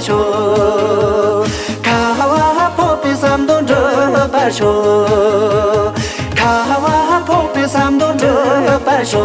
sho kawa popi samdon dro par sho kawa popi samdon dro par sho